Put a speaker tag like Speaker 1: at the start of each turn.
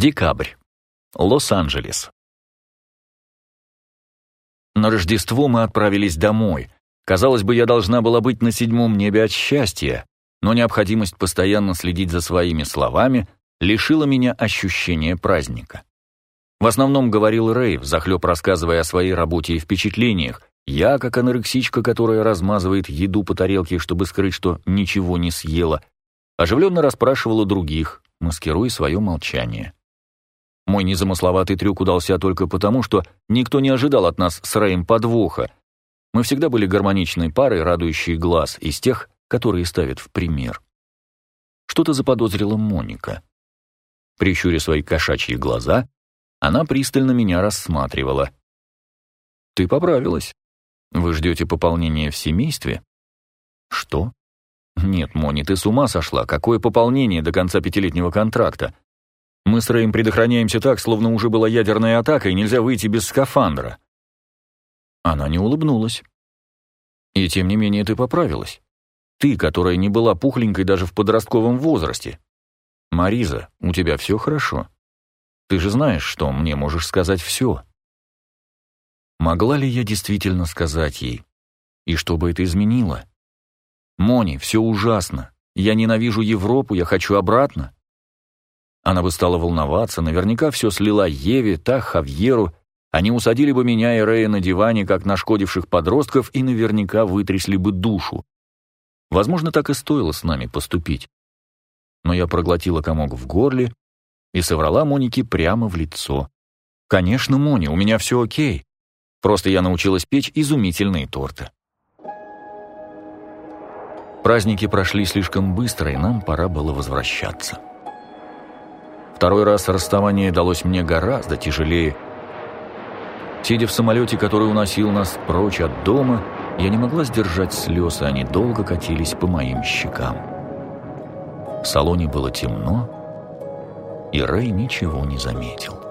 Speaker 1: Декабрь. Лос-Анджелес. На Рождество мы отправились домой. Казалось бы, я должна была быть на седьмом небе от счастья, но необходимость постоянно следить за своими словами лишила меня ощущения праздника. В основном говорил Рэй, захлеб рассказывая о своей работе и впечатлениях. Я, как анорексичка, которая размазывает еду по тарелке, чтобы скрыть, что ничего не съела, оживленно расспрашивала других, маскируя свое молчание. Мой незамысловатый трюк удался только потому, что никто не ожидал от нас с Рэем подвоха. Мы всегда были гармоничной парой, радующей глаз, из тех, которые ставят в пример. Что-то заподозрила Моника. Прищуря свои кошачьи глаза, она пристально меня рассматривала. «Ты поправилась. Вы ждете пополнения в семействе?» «Что?» «Нет, Мони, ты с ума сошла. Какое пополнение до конца пятилетнего контракта? Мы с Рэем предохраняемся так, словно уже была ядерная атака, и нельзя выйти без скафандра». Она не улыбнулась. «И тем не менее ты поправилась. Ты, которая не была пухленькой даже в подростковом возрасте. Мариза, у тебя все хорошо. Ты же знаешь, что мне можешь сказать все». Могла ли я действительно сказать ей? И что бы это изменило? «Мони, все ужасно. Я ненавижу Европу, я хочу обратно». Она бы стала волноваться, наверняка все слила Еве, так Хавьеру. Они усадили бы меня и Рэя на диване, как нашкодивших подростков, и наверняка вытрясли бы душу. Возможно, так и стоило с нами поступить. Но я проглотила комок в горле и соврала Монике прямо в лицо. «Конечно, Мони, у меня все окей. Просто я научилась печь изумительные торты». Праздники прошли слишком быстро, и нам пора было возвращаться. Второй раз расставание далось мне гораздо тяжелее. Сидя в самолете, который уносил нас прочь от дома, я не могла сдержать слез, и они долго катились по моим щекам. В салоне было темно, и Рэй ничего не заметил.